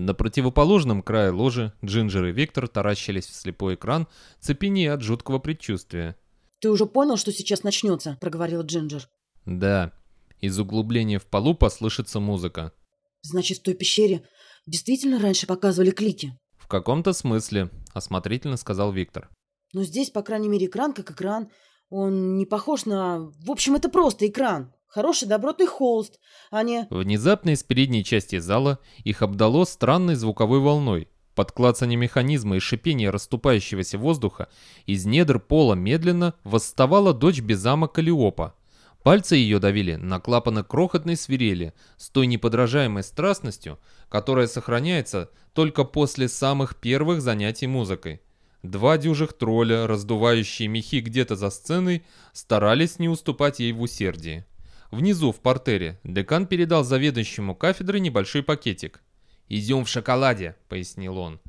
На противоположном крае ложи Джинджер и Виктор таращились в слепой экран, цепенея от жуткого предчувствия. «Ты уже понял, что сейчас начнется?» — проговорил Джинджер. «Да». Из углубления в полу послышится музыка. «Значит, в той пещере действительно раньше показывали клики?» «В каком-то смысле», — осмотрительно сказал Виктор. «Но здесь, по крайней мере, экран как экран. Он не похож на... В общем, это просто экран. Хороший добротный холст, а не...» Внезапно из передней части зала их обдало странной звуковой волной. Под клацание механизма и шипение расступающегося воздуха из недр пола медленно восставала дочь Безама Калиопа. Пальцы ее давили на клапаны крохотной свирели с той неподражаемой страстностью, которая сохраняется только после самых первых занятий музыкой. Два дюжих тролля, раздувающие мехи где-то за сценой, старались не уступать ей в усердии. Внизу, в портере, декан передал заведующему кафедры небольшой пакетик. «Изюм в шоколаде», — пояснил он.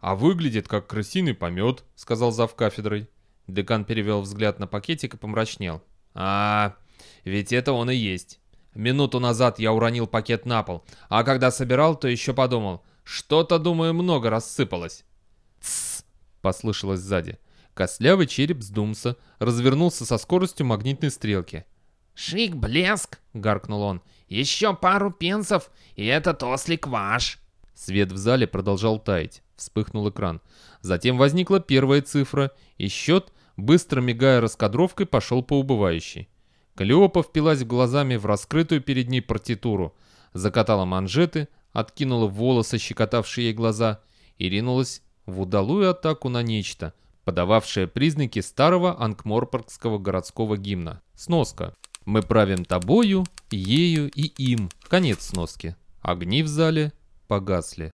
«А выглядит как крысиный помет», — сказал зав кафедрой. Декан перевел взгляд на пакетик и помрачнел. «А, ведь это он и есть. Минуту назад я уронил пакет на пол, а когда собирал, то еще подумал, что-то, думаю, много рассыпалось». «Тссс!» — послышалось сзади. Костлявый череп сдумся, развернулся со скоростью магнитной стрелки. «Шик, блеск!» — гаркнул он. «Еще пару пенсов, и этот ослик ваш!» Свет в зале продолжал таять. Вспыхнул экран. Затем возникла первая цифра, и счет, быстро мигая раскадровкой, пошел по убывающей. Калиопа впилась глазами в раскрытую перед ней партитуру, закатала манжеты, откинула волосы, щекотавшие ей глаза, и ринулась в удалую атаку на нечто, подававшее признаки старого анкморпоргского городского гимна. Сноска. «Мы правим тобою, ею и им». Конец сноски. Огни в зале погасли.